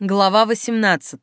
Глава 18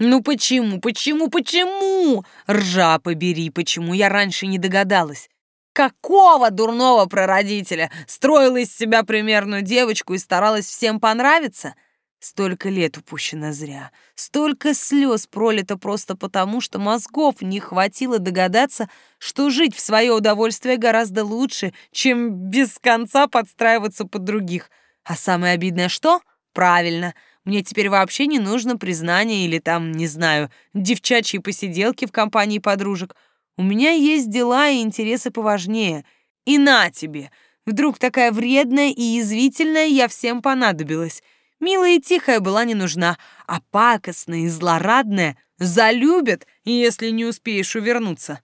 «Ну почему, почему, почему? Ржа побери, почему я раньше не догадалась? Какого дурного прародителя? Строила из себя примерную девочку и старалась всем понравиться?» Столько лет упущено зря, столько слез пролито просто потому, что мозгов не хватило догадаться, что жить в свое удовольствие гораздо лучше, чем без конца подстраиваться под других. А самое обидное что? Правильно, мне теперь вообще не нужно признание или там, не знаю, девчачьи посиделки в компании подружек. У меня есть дела и интересы поважнее. И на тебе! Вдруг такая вредная и язвительная я всем понадобилась. Милая и тихая была не нужна, а пакостная и злорадная залюбят, если не успеешь увернуться.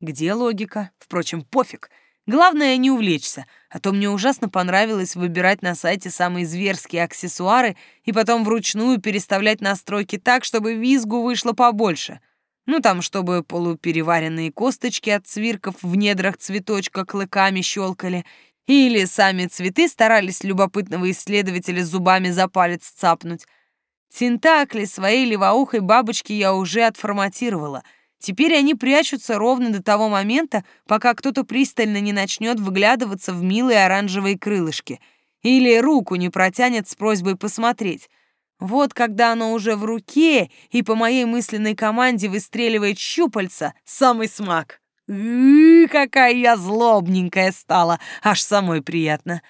Где логика? Впрочем, пофиг. Главное не увлечься, а то мне ужасно понравилось выбирать на сайте самые зверские аксессуары и потом вручную переставлять настройки так, чтобы визгу вышло побольше. Ну там, чтобы полупереваренные косточки от цвирков в недрах цветочка клыками щелкали или сами цветы старались любопытного исследователя зубами за палец цапнуть. Тентакли своей левоухой бабочки я уже отформатировала. Теперь они прячутся ровно до того момента, пока кто-то пристально не начнет выглядываться в милые оранжевые крылышки или руку не протянет с просьбой посмотреть. Вот когда оно уже в руке и по моей мысленной команде выстреливает щупальца, самый смак. «Ы, какая я злобненькая стала, аж самой приятно.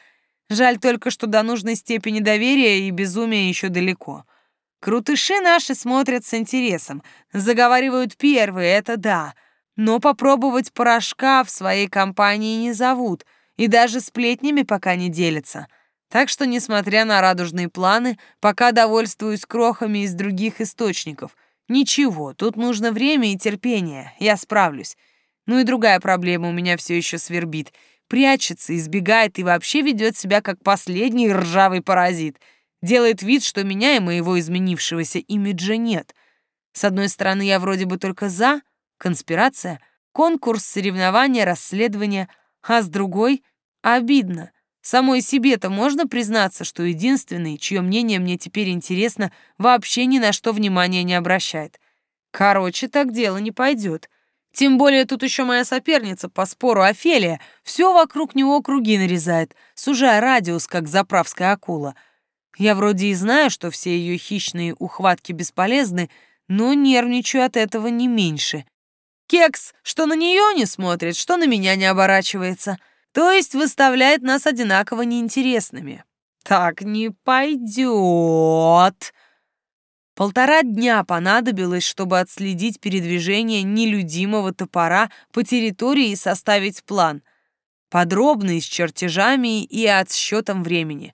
Жаль только, что до нужной степени доверия и безумия еще далеко. Крутыши наши смотрят с интересом, заговаривают первые, это да, но попробовать порошка в своей компании не зовут и даже сплетнями пока не делятся. Так что, несмотря на радужные планы, пока довольствуюсь крохами из других источников. Ничего, тут нужно время и терпение, я справлюсь. Ну и другая проблема у меня все еще свербит. Прячется, избегает и вообще ведет себя как последний ржавый паразит. Делает вид, что меня и моего изменившегося имиджа нет. С одной стороны, я вроде бы только за, конспирация, конкурс, соревнования, расследование, а с другой — обидно. Самой себе-то можно признаться, что единственный, чье мнение мне теперь интересно, вообще ни на что внимания не обращает. Короче, так дело не пойдет. Тем более тут еще моя соперница по спору Офелия все вокруг него круги нарезает, сужая радиус, как заправская акула. Я вроде и знаю, что все ее хищные ухватки бесполезны, но нервничаю от этого не меньше. Кекс, что на нее не смотрит, что на меня не оборачивается, то есть выставляет нас одинаково неинтересными. Так не пойдет. Полтора дня понадобилось, чтобы отследить передвижение нелюдимого топора по территории и составить план. Подробный, с чертежами и отсчетом времени.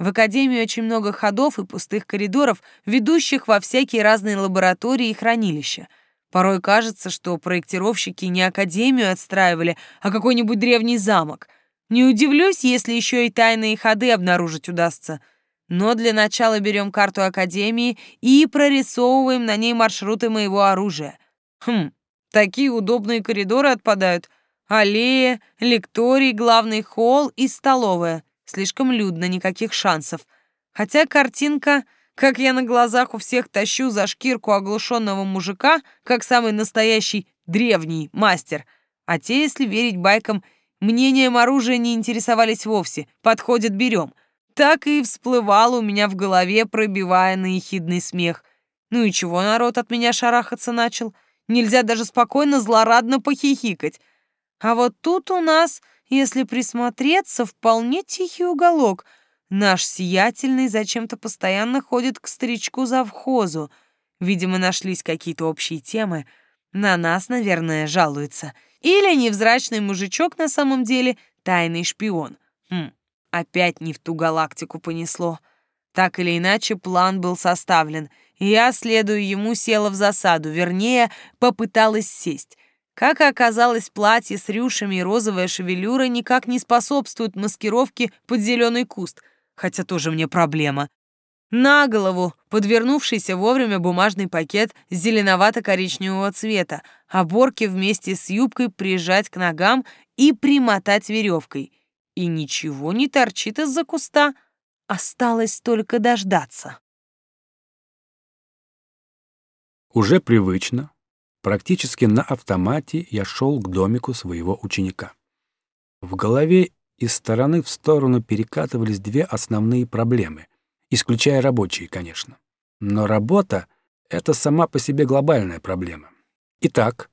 В Академии очень много ходов и пустых коридоров, ведущих во всякие разные лаборатории и хранилища. Порой кажется, что проектировщики не Академию отстраивали, а какой-нибудь древний замок. Не удивлюсь, если еще и тайные ходы обнаружить удастся — но для начала берем карту Академии и прорисовываем на ней маршруты моего оружия. Хм, такие удобные коридоры отпадают. Аллея, лекторий, главный холл и столовая. Слишком людно, никаких шансов. Хотя картинка, как я на глазах у всех тащу за шкирку оглушенного мужика, как самый настоящий древний мастер. А те, если верить байкам, мнением оружия не интересовались вовсе. Подходит, берем так и всплывал у меня в голове, пробивая на смех. Ну и чего народ от меня шарахаться начал? Нельзя даже спокойно злорадно похихикать. А вот тут у нас, если присмотреться, вполне тихий уголок. Наш сиятельный зачем-то постоянно ходит к старичку завхозу. Видимо, нашлись какие-то общие темы. На нас, наверное, жалуется. Или невзрачный мужичок на самом деле тайный шпион. Хм, Опять не в ту галактику понесло. Так или иначе, план был составлен, я, следуя ему, села в засаду, вернее, попыталась сесть. Как оказалось, платье с рюшами и розовая шевелюра никак не способствуют маскировке под зеленый куст, хотя тоже мне проблема. На голову подвернувшийся вовремя бумажный пакет зеленовато-коричневого цвета, оборки вместе с юбкой прижать к ногам и примотать веревкой — и ничего не торчит из-за куста. Осталось только дождаться. Уже привычно, практически на автомате я шел к домику своего ученика. В голове из стороны в сторону перекатывались две основные проблемы, исключая рабочие, конечно. Но работа — это сама по себе глобальная проблема. Итак,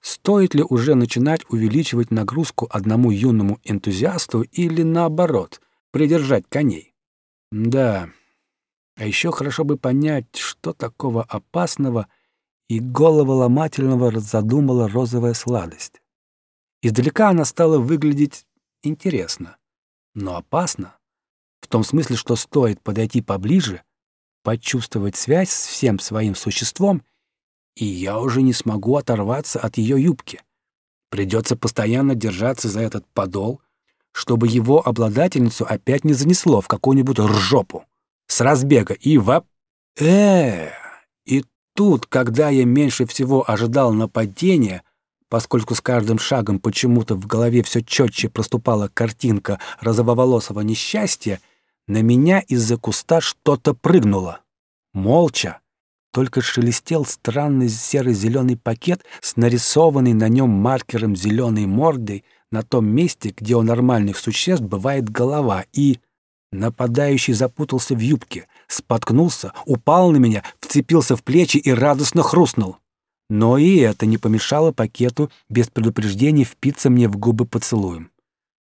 стоит ли уже начинать увеличивать нагрузку одному юному энтузиасту или, наоборот, придержать коней? Да, а еще хорошо бы понять, что такого опасного и головоломательного задумала розовая сладость. Издалека она стала выглядеть интересно, но опасно. В том смысле, что стоит подойти поближе, почувствовать связь с всем своим существом, и я уже не смогу оторваться от ее юбки. Придется постоянно держаться за этот подол, чтобы его обладательницу опять не занесло в какую-нибудь ржопу. С разбега и вап... э И тут, когда я меньше всего ожидал нападения, поскольку с каждым шагом почему-то в голове все четче проступала картинка розововолосого несчастья, на меня из-за куста что-то прыгнуло. Молча. Только шелестел странный серо-зеленый пакет с нарисованной на нем маркером зеленой мордой на том месте, где у нормальных существ бывает голова, и... Нападающий запутался в юбке, споткнулся, упал на меня, вцепился в плечи и радостно хрустнул. Но и это не помешало пакету без предупреждения впиться мне в губы поцелуем.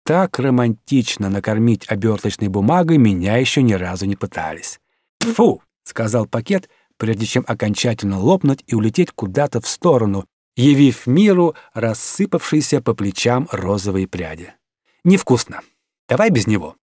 Так романтично накормить оберточной бумагой меня еще ни разу не пытались. «Фу!» — сказал пакет, прежде чем окончательно лопнуть и улететь куда-то в сторону, явив миру рассыпавшиеся по плечам розовые пряди. «Невкусно. Давай без него».